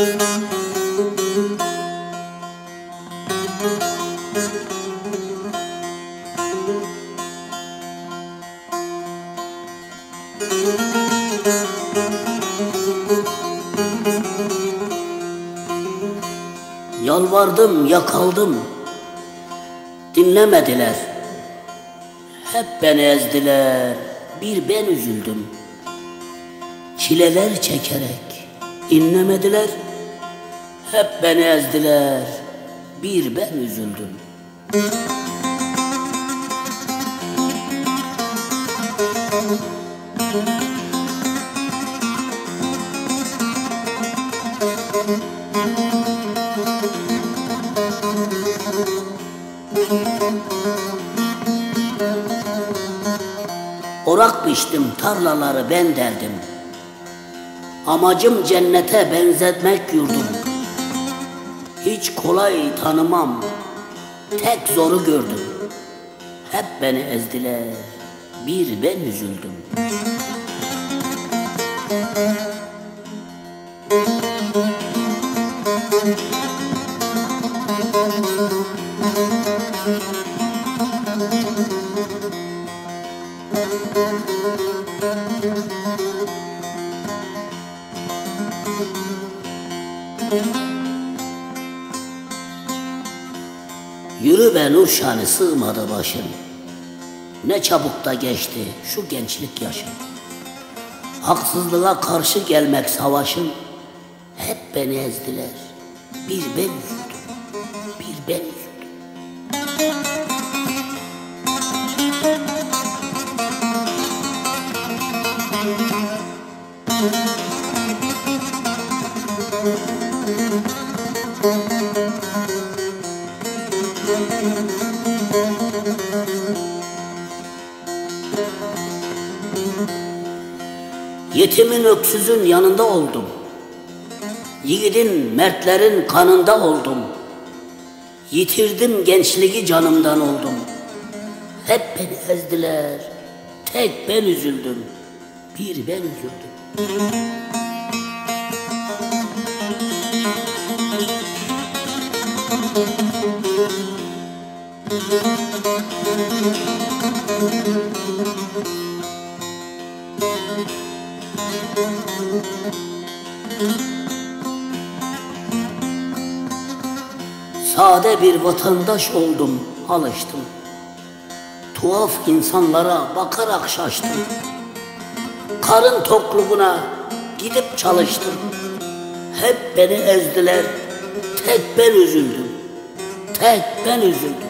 Yalvardım, yakaldım. Dinlemediler. Hep beni ezdiler. Bir ben üzüldüm. Çileler çekerek inlemediler. Hep beni ezdiler. Bir ben üzüldüm. Orak biçtim tarlaları ben derdim. Amacım cennete benzetmek yurdum. Hiç kolay tanımam, tek zoru gördüm. Hep beni ezdiler, bir ben üzüldüm. Yürü be Nurşani sığmadı başın. Ne çabuk da geçti şu gençlik yaşın. Haksızlığa karşı gelmek savaşın. Hep beni ezdiler. Bir ben üzüldüm. Bir ben üzüldüm. Yetimin öksüzün yanında oldum. Yiğidin, mertlerin kanında oldum. Yitirdim gençliği canımdan oldum. Hep beni ezdiler, tek ben üzüldüm. Bir ben üzüldüm. Sade bir vatandaş oldum, alıştım. Tuhaf insanlara bakarak şaştım. Karın tokluğuna gidip çalıştım. Hep beni ezdiler, tek ben üzüldüm. Tek ben üzüldüm.